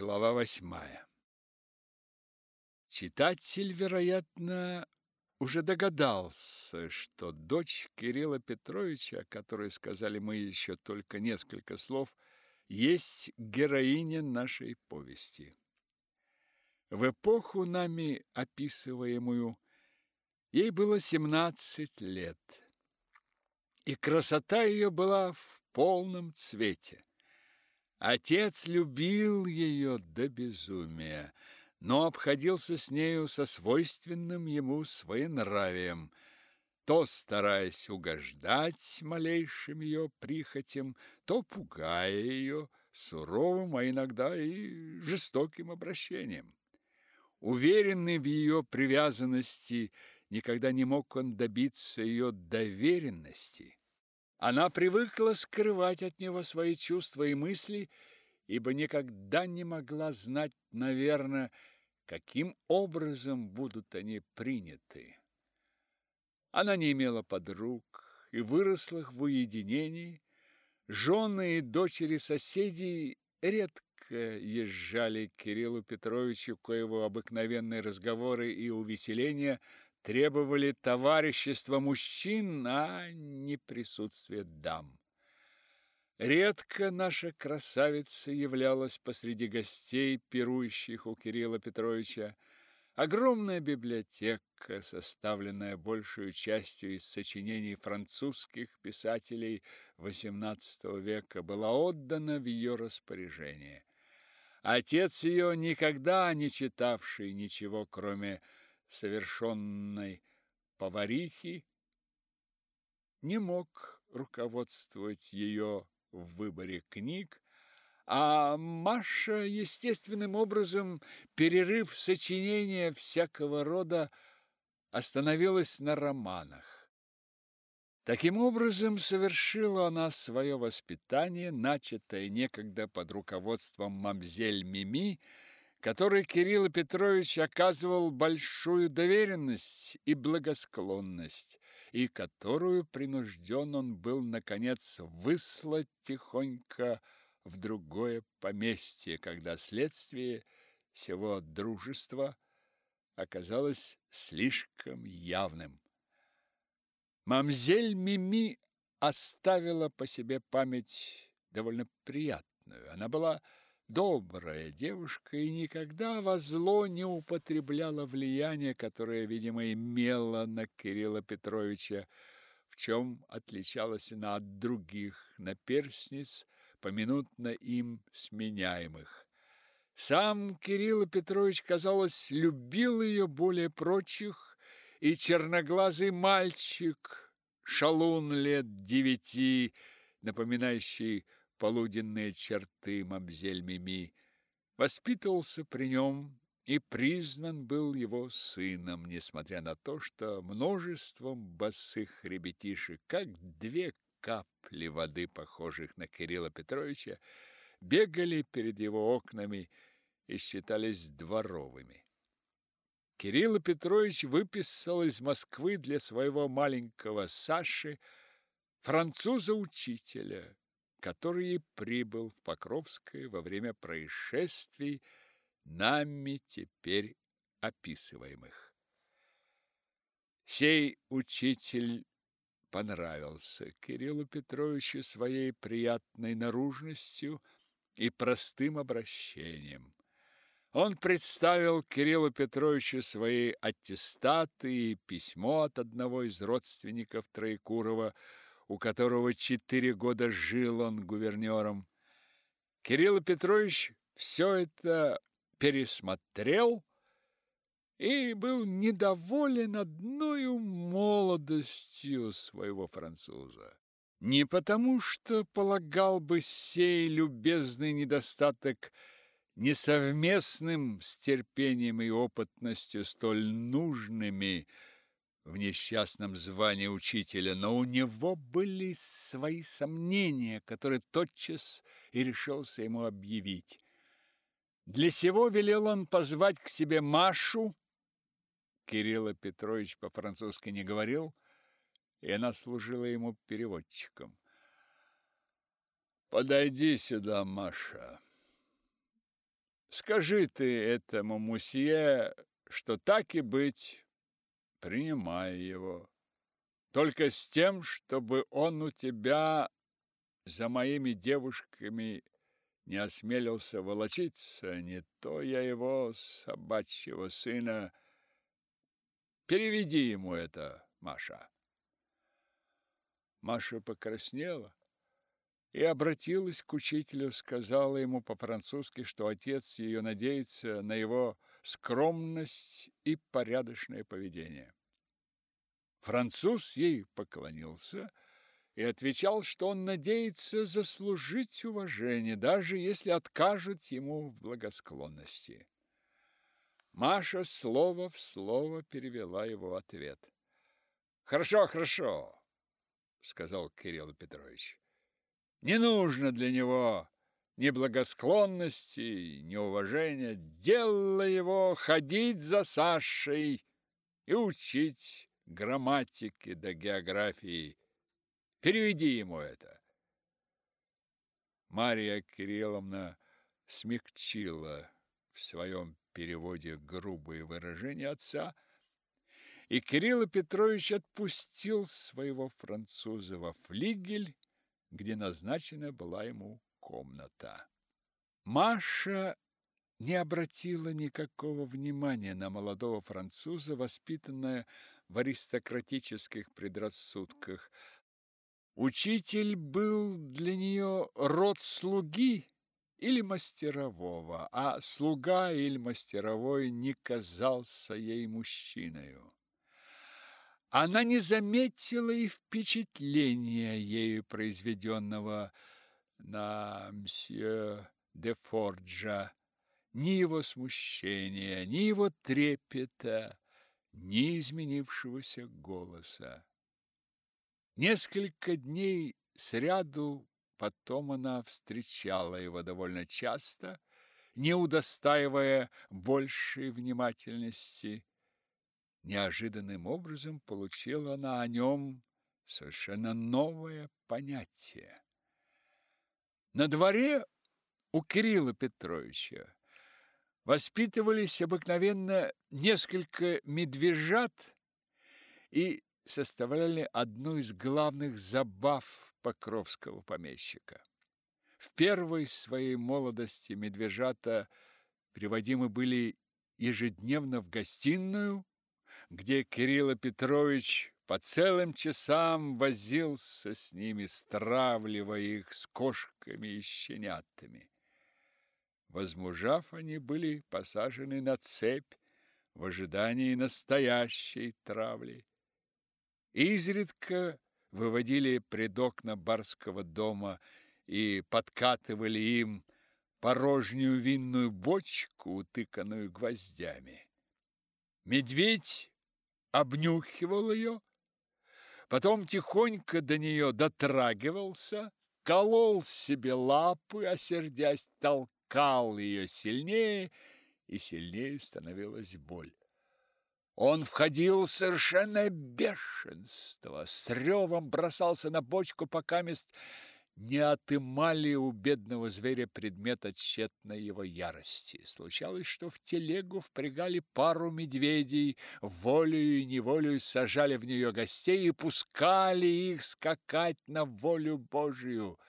Глава восьмая. Читатель, вероятно, уже догадался, что дочь Кирилла Петровича, о которой сказали мы еще только несколько слов, есть героиня нашей повести. В эпоху нами описываемую ей было 17 лет, и красота ее была в полном цвете. Отец любил ее до безумия, но обходился с нею со свойственным ему своенравием, то стараясь угождать малейшим ее прихотям, то пугая ее суровым, а иногда и жестоким обращением. Уверенный в ее привязанности, никогда не мог он добиться ее доверенности. Она привыкла скрывать от него свои чувства и мысли, ибо никогда не могла знать, наверное, каким образом будут они приняты. Она не имела подруг и выросла в уединении. Жены и дочери соседей редко езжали к Кириллу Петровичу, коего обыкновенные разговоры и увеселения – требовали товарищества мужчин, а не присутствия дам. Редко наша красавица являлась посреди гостей, пирующих у Кирилла Петровича. Огромная библиотека, составленная большую частью из сочинений французских писателей XVIII века, была отдана в ее распоряжение. Отец ее, никогда не читавший ничего, кроме совершенной поварихи, не мог руководствовать ее в выборе книг, а Маша естественным образом, перерыв сочинения всякого рода, остановилась на романах. Таким образом, совершила она свое воспитание, начатое некогда под руководством мамзель Мими, которой Кирилл Петрович оказывал большую доверенность и благосклонность, и которую принужден он был, наконец, выслать тихонько в другое поместье, когда следствие всего дружества оказалось слишком явным. Мамзель Мими оставила по себе память довольно приятную. Она была добрая девушка и никогда во зло не употребляла влияние, которое, видимо, имела на Кирилла Петровича, в чем отличалась она от других наперсниц, поминутно им сменяемых. Сам Кирилл Петрович, казалось, любил ее более прочих, и черноглазый мальчик, шалун лет девяти, напоминающий полуденные черты мамзель Мими, воспитывался при нем и признан был его сыном, несмотря на то, что множеством босых ребятишек, как две капли воды, похожих на Кирилла Петровича, бегали перед его окнами и считались дворовыми. Кирилл Петрович выписал из Москвы для своего маленького Саши француза-учителя, который прибыл в Покровское во время происшествий, нами теперь описываемых. Сей учитель понравился Кириллу Петровичу своей приятной наружностью и простым обращением. Он представил Кириллу Петровичу свои аттестаты и письмо от одного из родственников Троекурова, у которого четыре года жил он гувернером. Кирилл Петрович все это пересмотрел и был недоволен одной молодостью своего француза. Не потому, что полагал бы сей любезный недостаток несовместным с терпением и опытностью столь нужными, в несчастном звании учителя, но у него были свои сомнения, которые тотчас и решился ему объявить. Для сего велел он позвать к себе Машу. Кирилл Петрович по-французски не говорил, и она служила ему переводчиком. «Подойди сюда, Маша», — Скажи ты этому мусье, что так и быть, принимай его. Только с тем, чтобы он у тебя за моими девушками не осмелился волочиться, не то я его, собачьего сына, переведи ему это, Маша. Маша покраснела и обратилась к учителю, сказала ему по-французски, что отец ее надеется на его скромность и порядочное поведение. Француз ей поклонился и отвечал, что он надеется заслужить уважение, даже если откажут ему в благосклонности. Маша слово в слово перевела его ответ. «Хорошо, хорошо», — сказал Кирилл Петрович. «Не нужно для него ни благосклонности, ни его ходить за Сашей и учить грамматики да географии. Переведи ему это. Мария Кирилловна смягчила в своем переводе грубые выражения отца, и Кирилл Петрович отпустил своего француза во флигель, где назначена была ему комната. Маша не обратила никакого внимания на молодого француза, воспитанная в аристократических предрассудках. Учитель был для нее род слуги или мастерового, а слуга или мастеровой не казался ей мужчиною. Она не заметила и впечатления ею произведенного на мсье де Форджа, ни его смущения, ни его трепета, ни изменившегося голоса. Несколько дней сряду потом она встречала его довольно часто, не удостаивая большей внимательности. Неожиданным образом получила она о нем совершенно новое понятие. На дворе у Кирилла Петровича воспитывались обыкновенно несколько медвежат и составляли одну из главных забав покровского помещика. В первой своей молодости медвежата приводимы были ежедневно в гостиную, где Кирилл Петрович по целым часам возился с ними, стравливая их с кошками и щенятами. Возмужав, они были посажены на цепь в ожидании настоящей травли. Изредка выводили пред окна барского дома и подкатывали им порожнюю винную бочку, утыканную гвоздями. Медведь обнюхивал ее, потом тихонько до нее дотрагивался, колол себе лапы, а сердясь толкал ее сильнее, и сильнее становилась боль. Он входил в совершенное бешенство, с ревом бросался на бочку, пока мест не отымали у бедного зверя предмет тщетной его ярости. Случалось, что в телегу впрягали пару медведей, волею и неволею сажали в нее гостей и пускали их скакать на волю Божию –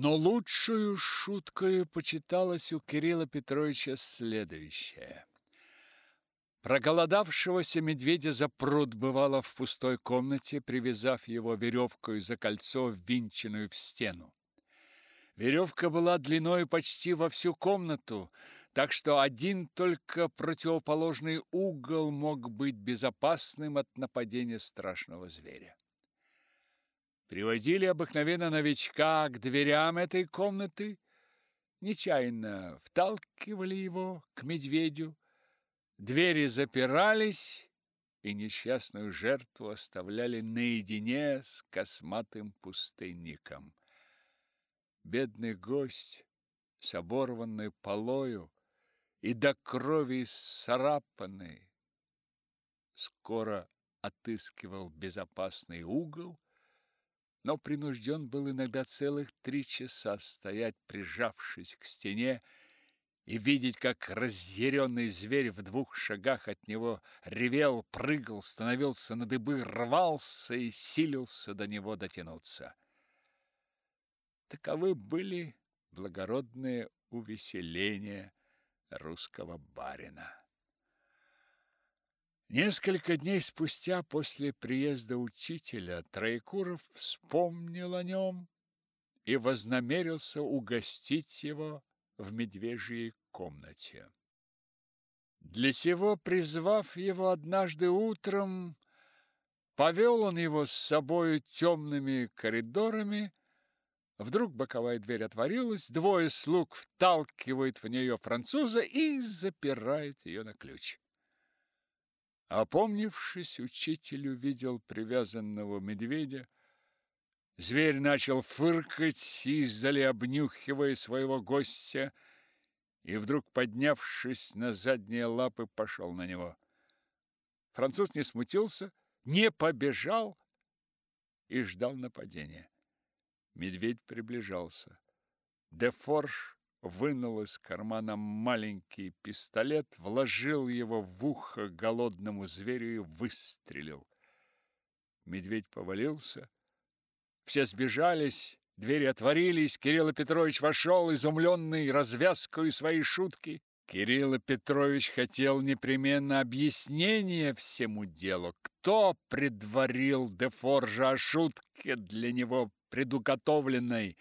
но лучшую шуткою почиталось у Кирилла Петровича следующее. Проголодавшегося медведя за пруд бывало в пустой комнате, привязав его веревкой за кольцо, ввинченную в стену. Веревка была длиной почти во всю комнату, так что один только противоположный угол мог быть безопасным от нападения страшного зверя. Приводили обыкновенно новичка к дверям этой комнаты, нечаянно вталкивали его к медведю, двери запирались, и несчастную жертву оставляли наедине с косматым пустынником. Бедный гость с оборванной полою и до крови сцарапанный скоро отыскивал безопасный угол, но принужден был иногда целых три часа стоять, прижавшись к стене и видеть, как разъяренный зверь в двух шагах от него ревел, прыгал, становился на дыбы, рвался и силился до него дотянуться. Таковы были благородные увеселения русского барина. Несколько дней спустя после приезда учителя Троекуров вспомнил о нем и вознамерился угостить его в медвежьей комнате. Для сего, призвав его однажды утром, повел он его с собою темными коридорами, Вдруг боковая дверь отворилась, двое слуг вталкивают в нее француза и запирают ее на ключ. Опомнившись, учитель увидел привязанного медведя. Зверь начал фыркать, издали обнюхивая своего гостя, и вдруг, поднявшись на задние лапы, пошел на него. Француз не смутился, не побежал и ждал нападения. Медведь приближался. Дефорж вынул из кармана маленький пистолет, вложил его в ухо голодному зверю и выстрелил. Медведь повалился. Все сбежались, двери отворились, Кирилл Петрович вошел, изумленный развязкой своей шутки. Кирилл Петрович хотел непременно объяснения всему делу. Кто предварил Дефоржа о шутке для него предуготовленной?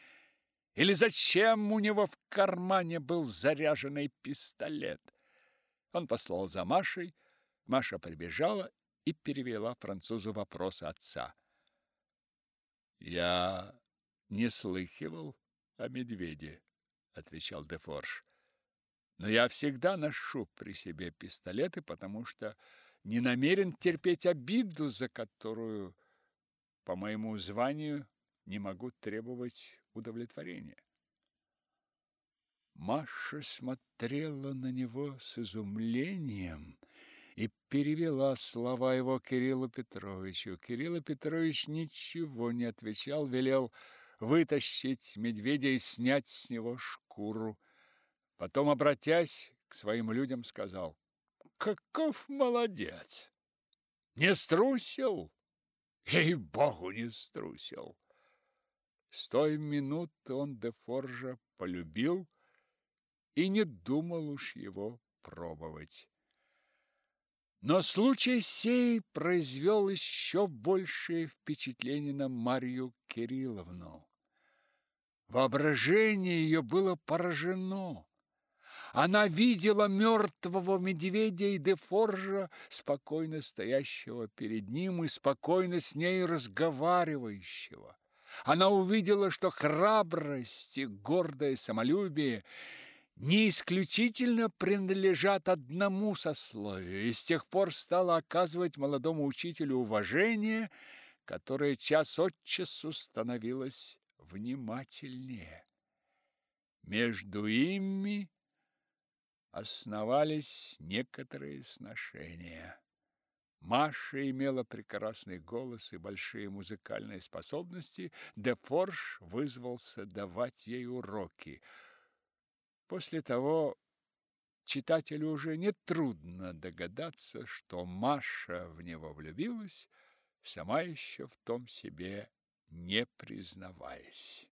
Или зачем у него в кармане был заряженный пистолет? Он послал за Машей, Маша прибежала и перевела французу вопрос отца. «Я не слыхивал о медведе», — отвечал Дефорж. «Но я всегда ношу при себе пистолеты, потому что не намерен терпеть обиду, за которую, по моему званию, не могу требовать удовлетворения. Маша смотрела на него с изумлением и перевела слова его Кириллу Петровичу. Кирилл Петрович ничего не отвечал, велел вытащить медведя и снять с него шкуру. Потом, обратясь к своим людям, сказал, «Каков молодец! Не струсил? Ей-богу, не струсил!» С той минуты он де Форжа полюбил и не думал уж его пробовать. Но случай сей произвел еще большее впечатление на Марью Кирилловну. Воображение ее было поражено. Она видела мертвого медведя и Дефоржа, спокойно стоящего перед ним и спокойно с ней разговаривающего. Она увидела, что храбрость и гордое самолюбие не исключительно принадлежат одному сословию, и с тех пор стала оказывать молодому учителю уважение, которое час от часу становилось внимательнее. Между ими основались некоторые сношения. Маша имела прекрасный голос и большие музыкальные способности, де Форш вызвался давать ей уроки. После того читателю уже не трудно догадаться, что Маша в него влюбилась, сама еще в том себе не признаваясь.